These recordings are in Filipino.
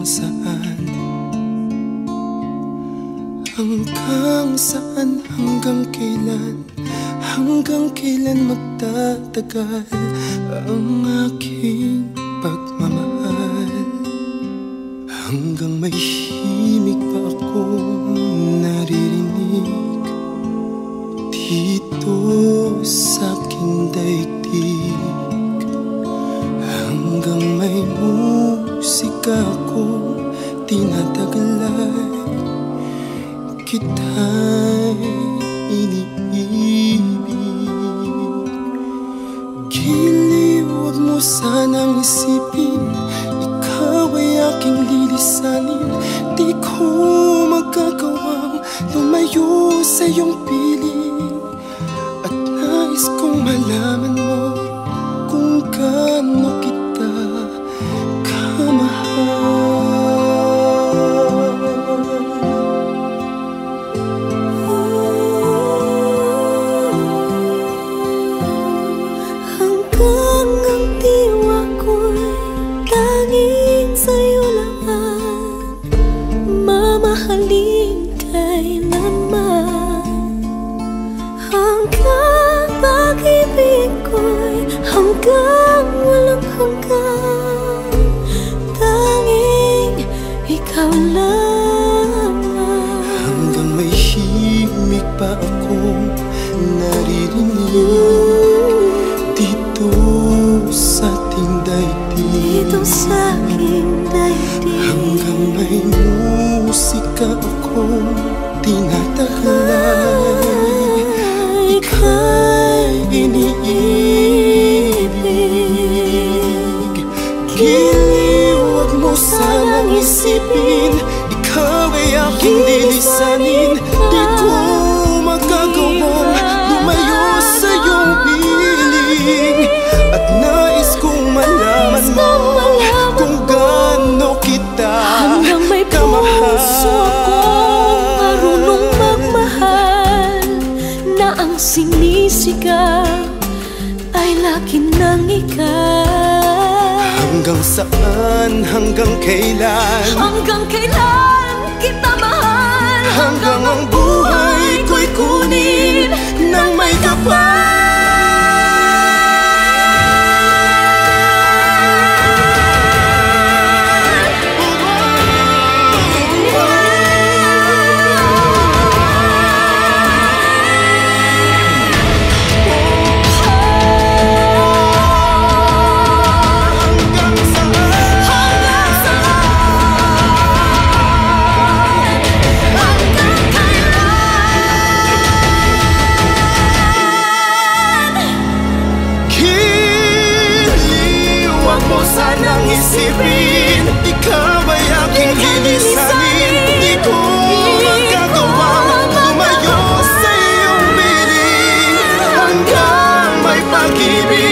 hanggang saan? Hanggang saan, hanggang kailan? Hanggang kailan magtatagal Ang aking pagmamahal? Hanggang may himig pa akong naririnig. Dito sa aking daigdig musika akong tinatagalay Kita'y iniibig. Giliw, huwag mo sanang isipin Ikaw ay aking lilisanin. Di ko magagawang lumayo sa iyong piling walang hanggan Tanging ikaw lamang. Hanggang may himig pa akong naririnig Dito sa ating daigdig. Dito sa aking daigdig. Hanggang may musika akong tinataglay aking lilisanin. Di ko magagawang lumayo sa iyong piling. At nais kong malaman mo Kung gaano kita Hanggang may puso akong marunong magmahal Na ang sinisigaw ay lagi ng ikaw. Hanggang saan, hanggang kailan? Hanggang kailan kita may pag-ibig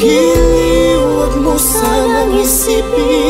Giliw, huwag mo sanang isipin